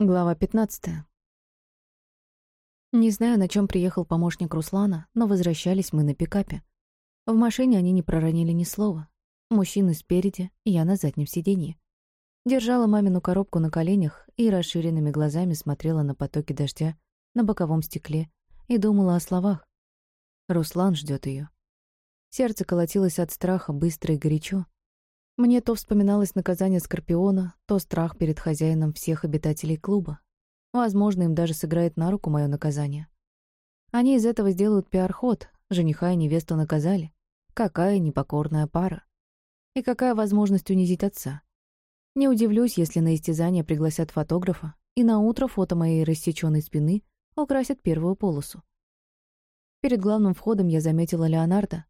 Глава 15. Не знаю, на чем приехал помощник Руслана, но возвращались мы на пикапе. В машине они не проронили ни слова. Мужчины спереди, я на заднем сиденье. Держала мамину коробку на коленях и расширенными глазами смотрела на потоки дождя на боковом стекле и думала о словах. Руслан ждет ее. Сердце колотилось от страха быстро и горячо, мне то вспоминалось наказание Скорпиона, то страх перед хозяином всех обитателей клуба. Возможно, им даже сыграет на руку мое наказание. Они из этого сделают пиар-ход, жениха и невесту наказали. Какая непокорная пара. И какая возможность унизить отца. Не удивлюсь, если на истязание пригласят фотографа, и на утро фото моей рассеченной спины украсят первую полосу. Перед главным входом я заметила Леонардо,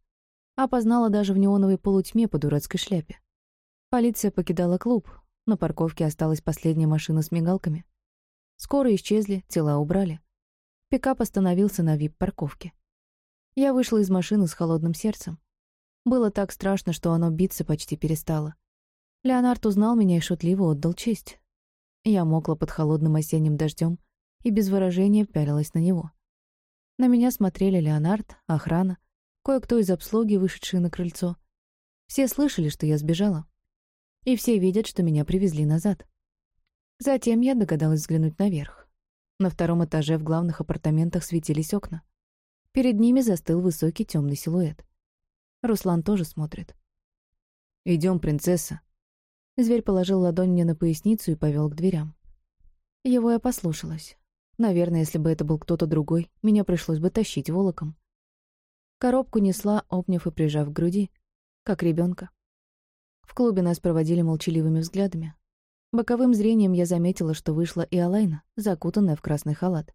опознала даже в неоновой полутьме по дурацкой шляпе. Полиция покидала клуб. На парковке осталась последняя машина с мигалками. Скоро исчезли, тела убрали. Пикап остановился на вип-парковке. Я вышла из машины с холодным сердцем. Было так страшно, что оно биться почти перестало. Леонард узнал меня и шутливо отдал честь. Я мокла под холодным осенним дождем и без выражения пялилась на него. На меня смотрели Леонард, охрана, кое-кто из обслуги, вышедшие на крыльцо. Все слышали, что я сбежала и все видят, что меня привезли назад. Затем я догадалась взглянуть наверх. На втором этаже в главных апартаментах светились окна. Перед ними застыл высокий темный силуэт. Руслан тоже смотрит. Идем, принцесса». Зверь положил ладонь мне на поясницу и повел к дверям. Его я послушалась. Наверное, если бы это был кто-то другой, меня пришлось бы тащить волоком. Коробку несла, обняв и прижав к груди, как ребенка. В клубе нас проводили молчаливыми взглядами. Боковым зрением я заметила, что вышла и Алайна, закутанная в красный халат.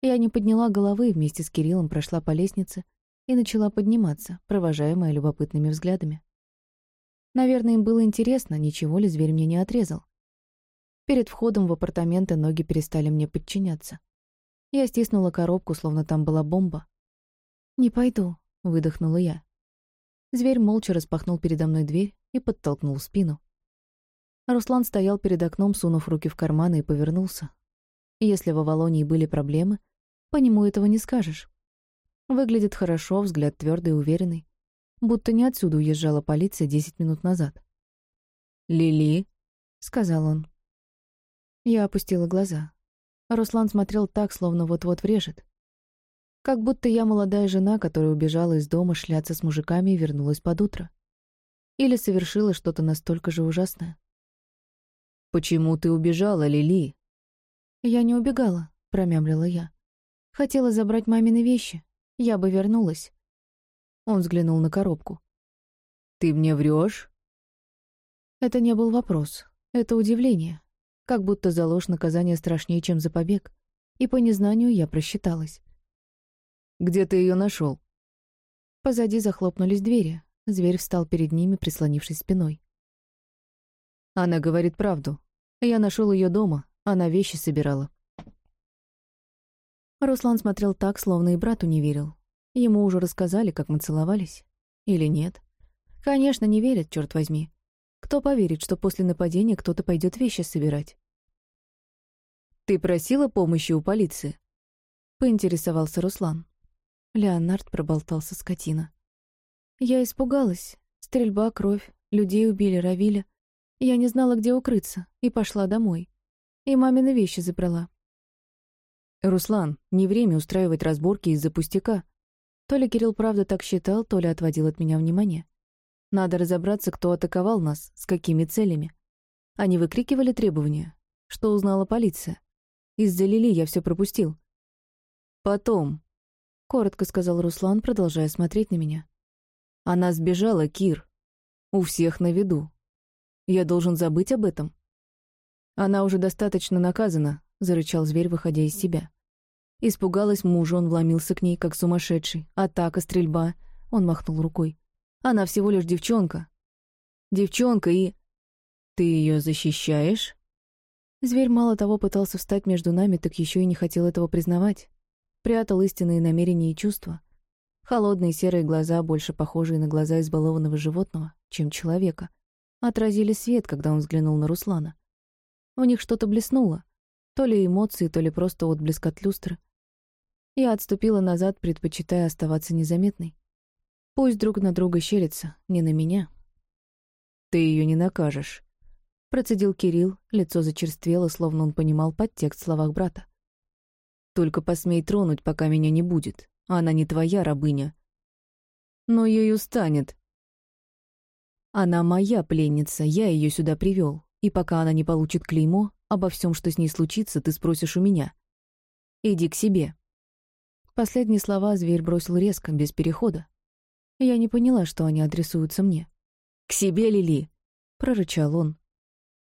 Я не подняла головы и вместе с Кириллом прошла по лестнице и начала подниматься, провожаемая любопытными взглядами. Наверное, им было интересно, ничего ли зверь мне не отрезал. Перед входом в апартаменты ноги перестали мне подчиняться. Я стиснула коробку, словно там была бомба. «Не пойду», — выдохнула я. Зверь молча распахнул передо мной дверь и подтолкнул спину. Руслан стоял перед окном, сунув руки в карманы и повернулся. Если в Авалонии были проблемы, по нему этого не скажешь. Выглядит хорошо, взгляд твердый и уверенный. Будто не отсюда уезжала полиция десять минут назад. «Лили», — сказал он. Я опустила глаза. Руслан смотрел так, словно вот-вот врежет. Как будто я молодая жена, которая убежала из дома шляться с мужиками и вернулась под утро. Или совершила что-то настолько же ужасное. «Почему ты убежала, Лили?» «Я не убегала», — промямлила я. «Хотела забрать мамины вещи. Я бы вернулась». Он взглянул на коробку. «Ты мне врешь? Это не был вопрос. Это удивление. Как будто за ложь наказание страшнее, чем за побег. И по незнанию я просчиталась. Где ты ее нашел? Позади захлопнулись двери. Зверь встал перед ними, прислонившись спиной. Она говорит правду. Я нашел ее дома, она вещи собирала. Руслан смотрел так, словно и брату не верил. Ему уже рассказали, как мы целовались. Или нет? Конечно, не верят, черт возьми. Кто поверит, что после нападения кто-то пойдет вещи собирать? «Ты просила помощи у полиции?» — поинтересовался Руслан. Леонард проболтался скотина. Я испугалась. Стрельба, кровь, людей убили, равили. Я не знала, где укрыться, и пошла домой. И мамины вещи забрала. «Руслан, не время устраивать разборки из-за пустяка». То ли Кирилл правда так считал, то ли отводил от меня внимание. Надо разобраться, кто атаковал нас, с какими целями. Они выкрикивали требования. Что узнала полиция? Из-за Лили я все пропустил. Потом, коротко сказал Руслан, продолжая смотреть на меня. Она сбежала, Кир. У всех на виду. Я должен забыть об этом. Она уже достаточно наказана, зарычал зверь, выходя из себя. Испугалась мужа, он вломился к ней, как сумасшедший. Атака, стрельба. Он махнул рукой. Она всего лишь девчонка. Девчонка и... Ты ее защищаешь? Зверь мало того пытался встать между нами, так еще и не хотел этого признавать прятал истинные намерения и чувства. Холодные серые глаза, больше похожие на глаза избалованного животного, чем человека, отразили свет, когда он взглянул на Руслана. В них что-то блеснуло, То ли эмоции, то ли просто отблеск от люстры. Я отступила назад, предпочитая оставаться незаметной. Пусть друг на друга щелится, не на меня. «Ты ее не накажешь», — процедил Кирилл, лицо зачерствело, словно он понимал подтекст в словах брата. «Только посмей тронуть, пока меня не будет. Она не твоя рабыня». «Но ею станет». «Она моя пленница, я ее сюда привел, и пока она не получит клеймо, обо всем, что с ней случится, ты спросишь у меня. Иди к себе». Последние слова зверь бросил резко, без перехода. Я не поняла, что они адресуются мне. «К себе, Лили!» — прорычал он.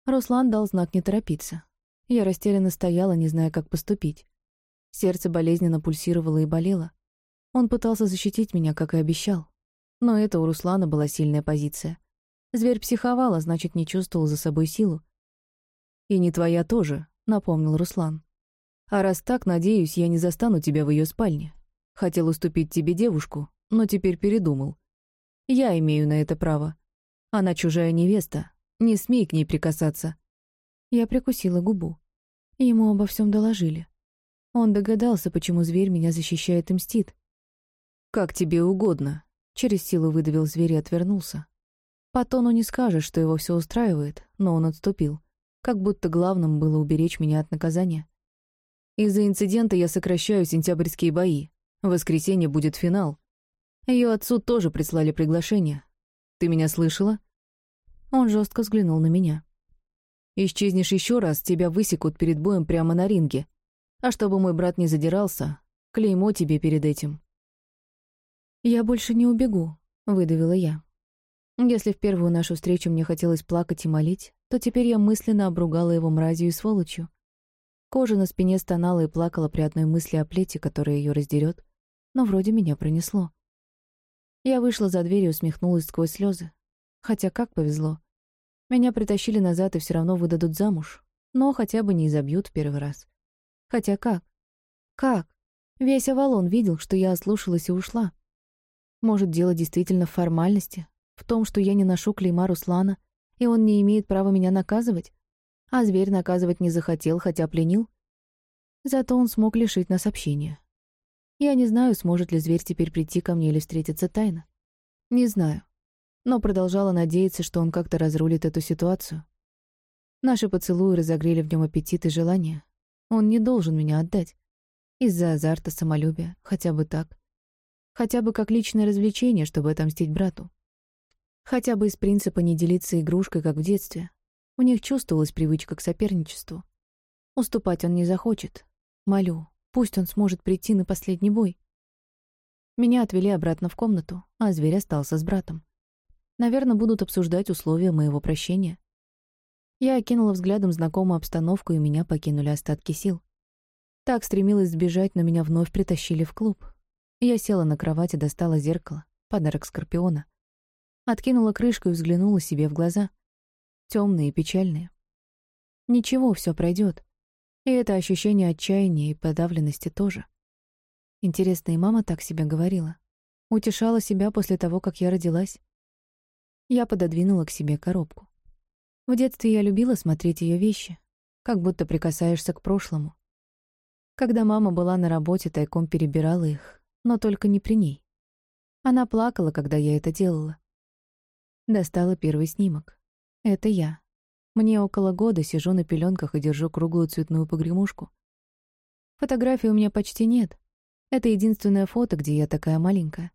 Руслан дал знак не торопиться. Я растерянно стояла, не зная, как поступить. Сердце болезненно пульсировало и болело. Он пытался защитить меня, как и обещал. Но это у Руслана была сильная позиция. Зверь психовал, а значит, не чувствовал за собой силу. «И не твоя тоже», — напомнил Руслан. А раз так, надеюсь, я не застану тебя в ее спальне. Хотел уступить тебе девушку, но теперь передумал. Я имею на это право. Она чужая невеста. Не смей к ней прикасаться. Я прикусила губу. Ему обо всем доложили. Он догадался, почему зверь меня защищает и мстит. «Как тебе угодно», — через силу выдавил зверь и отвернулся. По тону не скажешь, что его все устраивает, но он отступил, как будто главным было уберечь меня от наказания. Из-за инцидента я сокращаю сентябрьские бои. В воскресенье будет финал. Ее отцу тоже прислали приглашение. Ты меня слышала?» Он жестко взглянул на меня. «Исчезнешь еще раз, тебя высекут перед боем прямо на ринге. А чтобы мой брат не задирался, клеймо тебе перед этим». «Я больше не убегу», — выдавила я. Если в первую нашу встречу мне хотелось плакать и молить, то теперь я мысленно обругала его мразью и сволочью. Кожа на спине стонала и плакала при одной мысли о плете, которая ее раздерет, но вроде меня пронесло. Я вышла за дверь и усмехнулась сквозь слезы. Хотя как повезло. Меня притащили назад и все равно выдадут замуж, но хотя бы не изобьют в первый раз. Хотя как? Как? Весь Авалон видел, что я ослушалась и ушла. Может, дело действительно в формальности, в том, что я не ношу клейма Руслана, и он не имеет права меня наказывать? А зверь наказывать не захотел, хотя пленил. Зато он смог лишить нас общения. Я не знаю, сможет ли зверь теперь прийти ко мне или встретиться тайно. Не знаю. Но продолжала надеяться, что он как-то разрулит эту ситуацию. Наши поцелуи разогрели в нем аппетит и желание. Он не должен меня отдать. Из-за азарта, самолюбия, хотя бы так. Хотя бы как личное развлечение, чтобы отомстить брату. Хотя бы из принципа не делиться игрушкой, как в детстве, у них чувствовалась привычка к соперничеству. Уступать он не захочет. Молю, пусть он сможет прийти на последний бой. Меня отвели обратно в комнату, а зверь остался с братом. Наверное, будут обсуждать условия моего прощения. Я окинула взглядом знакомую обстановку, и меня покинули остатки сил. Так стремилась сбежать, но меня вновь притащили в клуб. Я села на кровать и достала зеркало, подарок Скорпиона. Откинула крышку и взглянула себе в глаза — темные и печальные. Ничего, все пройдет. И это ощущение отчаяния и подавленности тоже. Интересно, и мама так себя говорила. Утешала себя после того, как я родилась. Я пододвинула к себе коробку. В детстве я любила смотреть ее вещи, как будто прикасаешься к прошлому. Когда мама была на работе, тайком перебирала их, но только не при ней. Она плакала, когда я это делала. Достала первый снимок. Это я. Мне около года, сижу на пеленках и держу круглую цветную погремушку. Фотографий у меня почти нет. Это единственное фото, где я такая маленькая.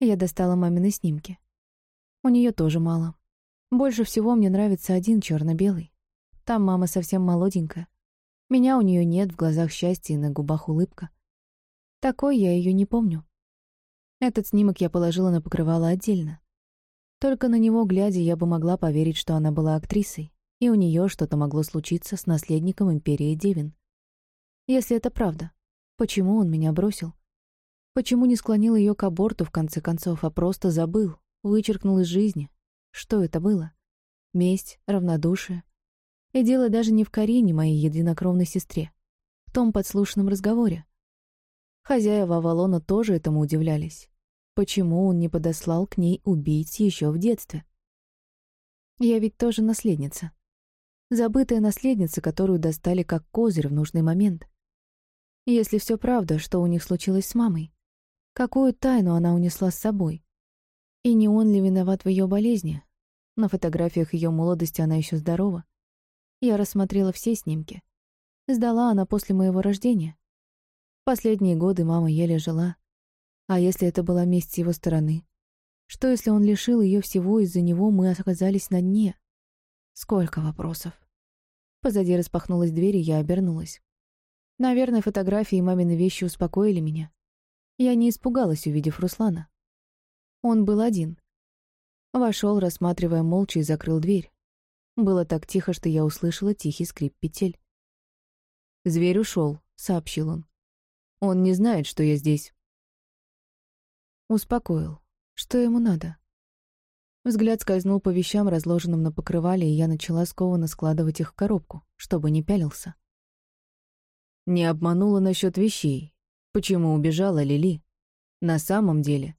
Я достала мамины снимки. У нее тоже мало. Больше всего мне нравится один черно белый Там мама совсем молоденькая. Меня у нее нет, в глазах счастье и на губах улыбка. Такой я ее не помню. Этот снимок я положила на покрывало отдельно. Только на него глядя, я бы могла поверить, что она была актрисой, и у нее что-то могло случиться с наследником империи Девин. Если это правда, почему он меня бросил? Почему не склонил ее к аборту в конце концов, а просто забыл, вычеркнул из жизни? Что это было? Месть, равнодушие. И дело даже не в Карине, моей единокровной сестре, в том подслушанном разговоре. Хозяева Авалона тоже этому удивлялись. Почему он не подослал к ней убийц еще в детстве? Я ведь тоже наследница. Забытая наследница, которую достали как козырь в нужный момент. Если все правда, что у них случилось с мамой? Какую тайну она унесла с собой? И не он ли виноват в ее болезни? На фотографиях ее молодости она еще здорова. Я рассмотрела все снимки. Сдала она после моего рождения. Последние годы мама еле жила. А если это была месть с его стороны? Что, если он лишил ее всего, из-за него мы оказались на дне? Сколько вопросов. Позади распахнулась дверь, и я обернулась. Наверное, фотографии и мамины вещи успокоили меня. Я не испугалась, увидев Руслана. Он был один. Вошел, рассматривая молча, и закрыл дверь. Было так тихо, что я услышала тихий скрип петель. «Зверь ушел, сообщил он. «Он не знает, что я здесь». Успокоил. Что ему надо? Взгляд скользнул по вещам, разложенным на покрывале, и я начала скованно складывать их в коробку, чтобы не пялился. Не обманула насчет вещей. Почему убежала Лили? На самом деле.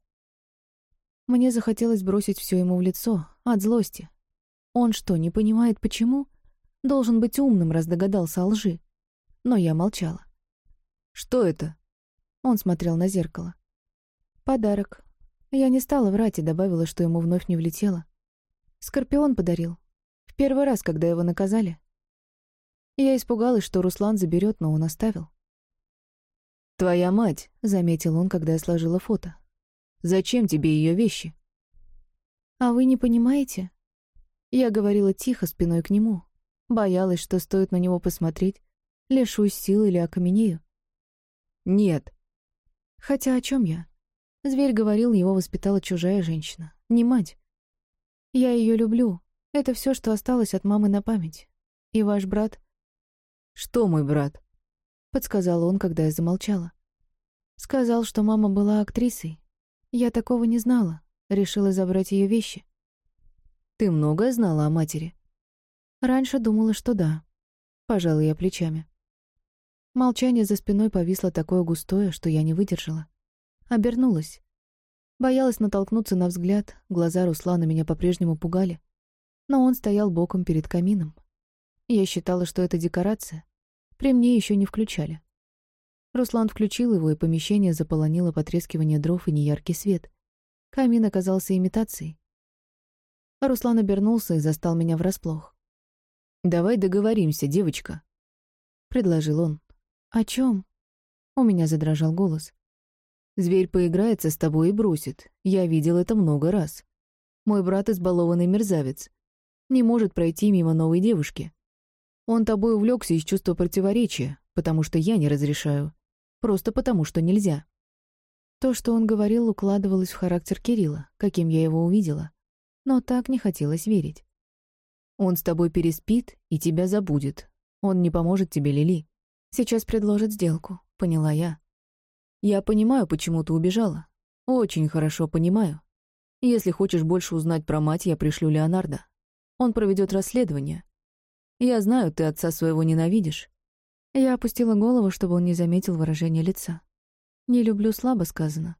Мне захотелось бросить все ему в лицо, от злости. Он что, не понимает, почему? Должен быть умным, раз догадался о лжи. Но я молчала. «Что это?» Он смотрел на зеркало. «Подарок. Я не стала врать и добавила, что ему вновь не влетело. Скорпион подарил. В первый раз, когда его наказали. Я испугалась, что Руслан заберет, но он оставил. «Твоя мать», — заметил он, когда я сложила фото. «Зачем тебе ее вещи?» «А вы не понимаете?» Я говорила тихо, спиной к нему. Боялась, что стоит на него посмотреть, лишусь сил или окаменею. «Нет». Хотя о чем я? Зверь говорил, его воспитала чужая женщина, не мать. Я ее люблю. Это все, что осталось от мамы на память. И ваш брат... Что мой брат? Подсказал он, когда я замолчала. Сказал, что мама была актрисой. Я такого не знала. Решила забрать ее вещи. Ты многое знала о матери? Раньше думала, что да. Пожала я плечами. Молчание за спиной повисло такое густое, что я не выдержала. Обернулась. Боялась натолкнуться на взгляд, глаза Руслана меня по-прежнему пугали. Но он стоял боком перед камином. Я считала, что это декорация. При мне еще не включали. Руслан включил его, и помещение заполонило потрескивание дров и неяркий свет. Камин оказался имитацией. Руслан обернулся и застал меня врасплох. «Давай договоримся, девочка», — предложил он. «О чем? У меня задрожал голос. Зверь поиграется с тобой и бросит. Я видел это много раз. Мой брат избалованный мерзавец. Не может пройти мимо новой девушки. Он тобой увлекся из чувства противоречия, потому что я не разрешаю. Просто потому, что нельзя. То, что он говорил, укладывалось в характер Кирилла, каким я его увидела. Но так не хотелось верить. Он с тобой переспит и тебя забудет. Он не поможет тебе, Лили. Сейчас предложит сделку, поняла я. Я понимаю, почему ты убежала. Очень хорошо понимаю. Если хочешь больше узнать про мать, я пришлю Леонардо. Он проведет расследование. Я знаю, ты отца своего ненавидишь. Я опустила голову, чтобы он не заметил выражения лица. Не люблю слабо сказано.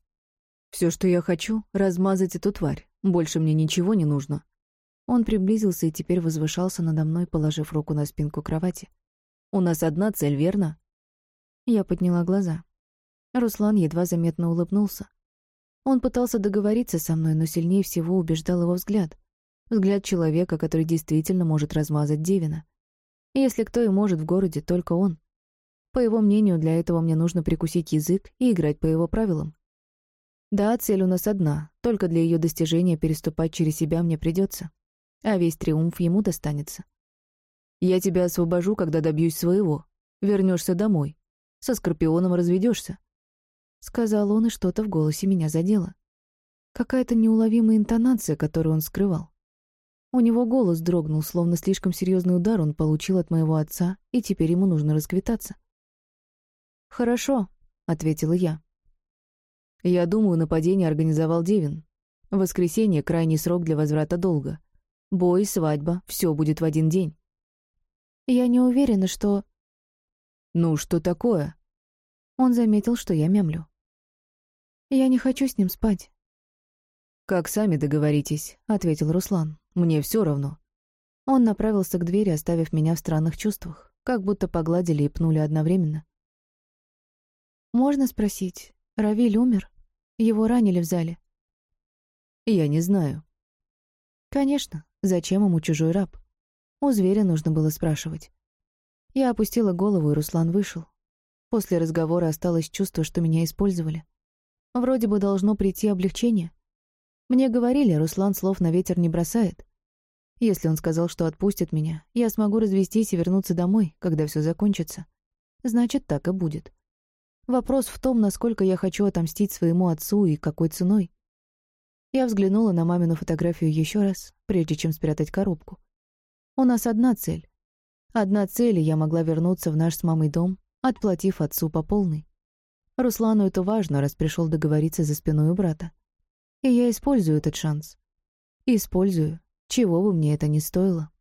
Все, что я хочу, размазать эту тварь. Больше мне ничего не нужно. Он приблизился и теперь возвышался надо мной, положив руку на спинку кровати. У нас одна цель, верно? Я подняла глаза. Руслан едва заметно улыбнулся. Он пытался договориться со мной, но сильнее всего убеждал его взгляд. Взгляд человека, который действительно может размазать Девина. Если кто и может в городе, только он. По его мнению, для этого мне нужно прикусить язык и играть по его правилам. Да, цель у нас одна, только для ее достижения переступать через себя мне придется, а весь триумф ему достанется. Я тебя освобожу, когда добьюсь своего. Вернешься домой. Со Скорпионом разведешься. Сказал он, и что-то в голосе меня задело. Какая-то неуловимая интонация, которую он скрывал. У него голос дрогнул, словно слишком серьезный удар он получил от моего отца, и теперь ему нужно расквитаться. «Хорошо», — ответила я. «Я думаю, нападение организовал Девин. Воскресенье — крайний срок для возврата долга. Бой, свадьба — все будет в один день». «Я не уверена, что...» «Ну, что такое?» Он заметил, что я мямлю. Я не хочу с ним спать. «Как сами договоритесь», — ответил Руслан. «Мне все равно». Он направился к двери, оставив меня в странных чувствах, как будто погладили и пнули одновременно. «Можно спросить, Равиль умер? Его ранили в зале?» «Я не знаю». «Конечно. Зачем ему чужой раб?» У зверя нужно было спрашивать. Я опустила голову, и Руслан вышел. После разговора осталось чувство, что меня использовали. Вроде бы должно прийти облегчение. Мне говорили, Руслан слов на ветер не бросает. Если он сказал, что отпустит меня, я смогу развестись и вернуться домой, когда все закончится. Значит, так и будет. Вопрос в том, насколько я хочу отомстить своему отцу и какой ценой. Я взглянула на мамину фотографию еще раз, прежде чем спрятать коробку. У нас одна цель. Одна цель, и я могла вернуться в наш с мамой дом, отплатив отцу по полной. Руслану это важно, раз пришел договориться за спиной у брата. И я использую этот шанс. Использую, чего бы мне это ни стоило.